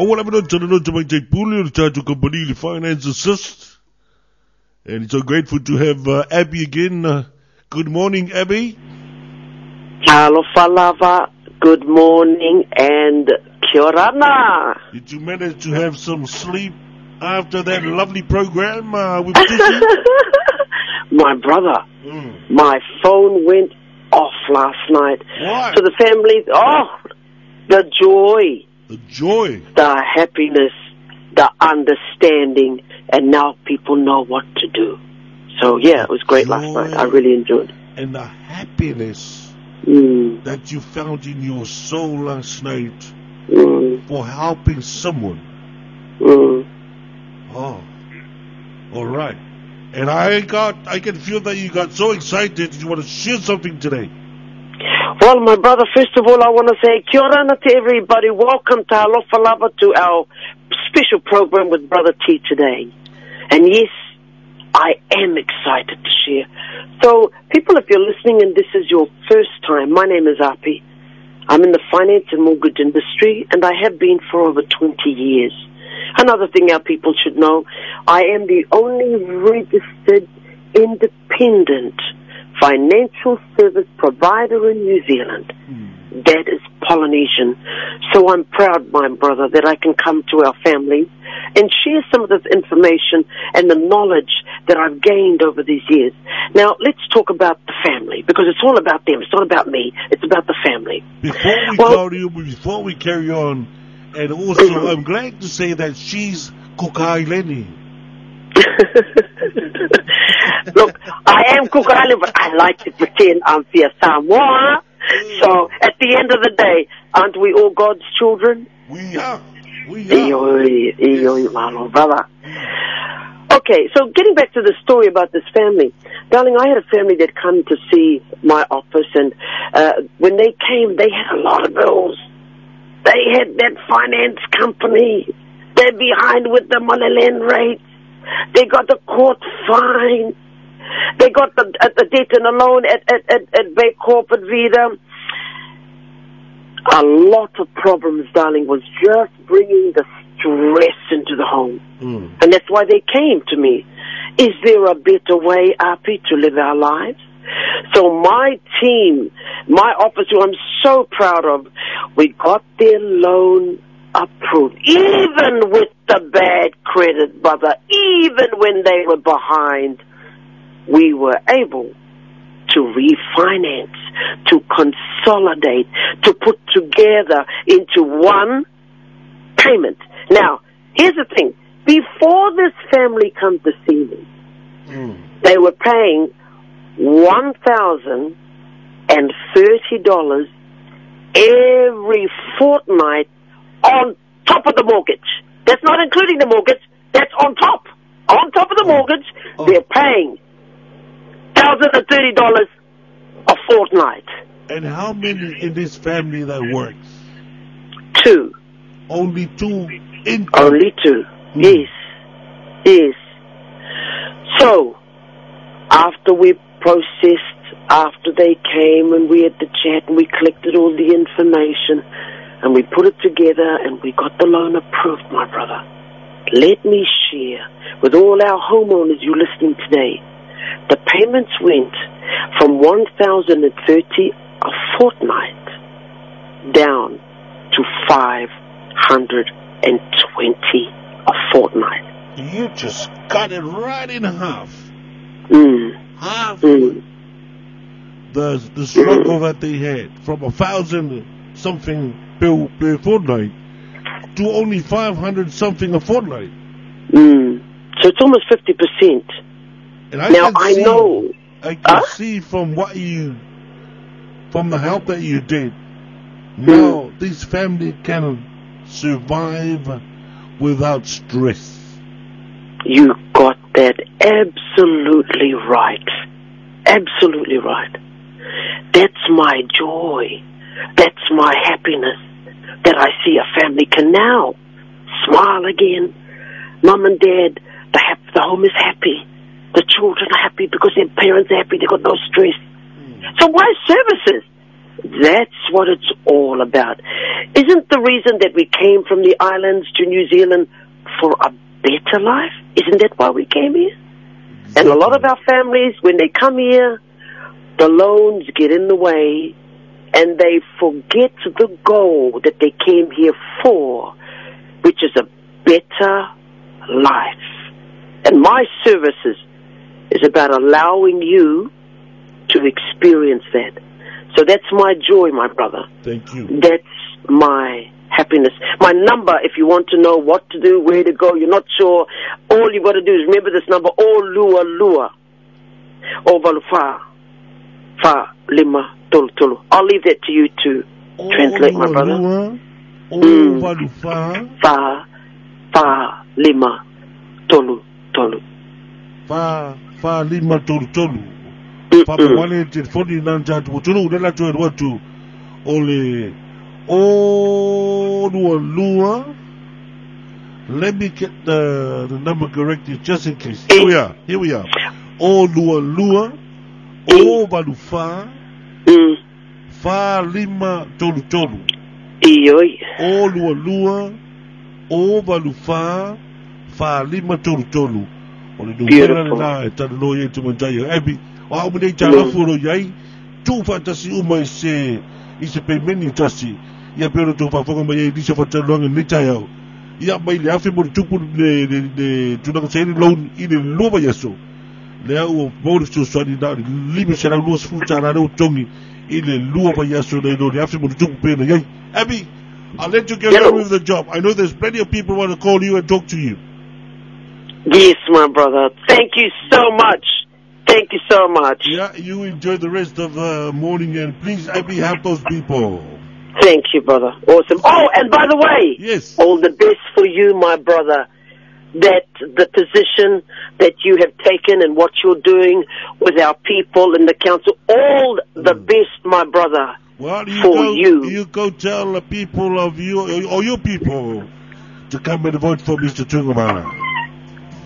Mawala mino tana no tamai te puli o tātou company le finance assist. And it's so grateful to have uh, Api again. Uh, good morning, Api. Alofa lava, good morning and kia orana. Did you manage to have some sleep after that lovely program uh, with? My brother, mm. my phone went off last night. Why? So the family, oh, the joy, The joy. the happiness, the understanding, and now people know what to do. So yeah, it was great last night. I really enjoyed. And the happiness Mm, that you found in your soul last night mm, for helping someone. mm. Oh, all right. And I got, I can feel that you got so excited. You want to share something today. Well, my brother, first of all, I want to say kia ora to everybody. Welcome to Alofa Lava to our special program with Brother T today. And yes, I am excited to share. So, people, if you're listening and this is your first time, my name is Api. I'm in the finance and mortgage industry, and I have been for over 20 years. Another thing our people should know, I am the only registered independent financial service provider in New Zealand. Hmm. That is Polynesian. So I'm proud, my brother, that I can come to our family and share some of this information and the knowledge that I've gained over these years. Now, let's talk about the family because it's all about them. It's not about me. It's about the family. Before we Well- carry on, before we carry on, and also I'm glad to say that she's Kukaileni. Look, I am Kukarali, but I like to pretend I'm Fia Samoa. So at the end of the day, aren't we all God's children? We are, we are. Iyo, iyo, malo, brother. Okay, so getting back to the story about this family, darling, I had a family that come to see my office, and uh, when they came, they had a lot of bills. They had that finance company. They're behind with the Moleland rates. They got the court fine. They got the, uh, the debt and the loan at at at, at Bay Corporate Vida a lot of problems, darling, was just bringing the stress into the home. Mm. And that's why they came to me. Is there a better way, Api, to live our lives? So my team, my office, who I'm so proud of, we got their loan approved. Even with the bad credit, brother, even when they were behind, we were able to refinance, to consolidate, to put together into one payment. Now, here's the thing. Before this family come to see me, Mm. they were paying one thousand and thirty dollars every fortnight on top of the mortgage. That's not including the mortgage. That's on top. On top of the mortgage, Oh. they're paying thousand and thirty dollars a fortnight. And how many in this family that works? Two, Only two income. only two. Hmm. Yes, yes. So, after we processed, after they came and we had the chat and we collected all the information and we put it together and we got the loan approved, my brother. Let me share with all our homeowners you listening today. The payments went from 1030 a fortnight down to 520 a fortnight. You just cut it right in half. Mm, Half mm. the the struggle that they had from a thousand something per, per fortnight to only five hundred something a fortnight. Mm. So it's almost 50%. And I Now, I see, know. I can Huh? see from what you, from the help that you did, now Hmm. this family can survive without stress. You got that absolutely right. Absolutely right. That's my joy. That's my happiness that I see a family can now smile again. Mom and dad, the, hap- the home is happy. The children are happy because their parents are happy. They've got no stress. Hmm. So why services? That's what it's all about. Isn't the reason that we came from the islands to New Zealand for a better life? Isn't that why we came here? And a lot of our families, when they come here, the loans get in the way and they forget the goal that they came here for, which is a better life. And my services is about allowing you to experience that. So that's my joy, my brother. Thank you. That's my happiness. My number, if you want to know what to do, where to go, you're not sure, all you've got to do is remember this number, O Lua Lua. O Fa. Fa Lima Tulu Tulu. I'll leave that to you to translate, my brother. Lua, o Mm. valufa, Fa Fa Lima Tolu Tolu. fa, fa lima tolu tolu. Papa Mm-mm. wane te foni nan jatu, utunu udela tu watu, ole, o lua lua. Let me get the, the number corrected just in case. Here we are, here we are. O lua lua, o valufa, Mm. fa lima tolu tolu. Ioi. o lua lua, o valufa, fa lima tolu tolu. O le nuwera Beautiful. na e tana no ye tu mantai o ebi. O au mene tala Mm. furo yai, tu fa tasi uma i se, i se pe meni tasi. Ia pero tu fa fonga mai e lisa fa taluanga ni tai au. Ia mai le afi mo le tupu ne, ne, ne, tunanga se ni loan i le lua yaso. Le au o mori su swani na, le lima se rau lua se futa na rau tongi, i le lua yaso le no, le afi mo le tupu pena yai. Api, I'll let you get Hello. on with the job. I know there's plenty of people want to call you and talk to you. Yes, my brother. Thank you so much. Thank you so much. Yeah, you enjoy the rest of uh, morning and please, Api, help those people. Thank you, brother. Awesome. Oh, and by the way, Yes. all the best for you, my brother. That the position that you have taken and what you're doing with our people in the council, all the Mm. best, my brother. Well, you For go, you. go tell the people of you, or your people, to come and vote for Mr. Tungama.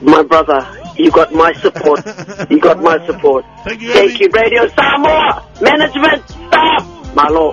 My brother, you got my support. you got my support. Thank you, Thank you, Radio Samoa. Management, staff. My lord.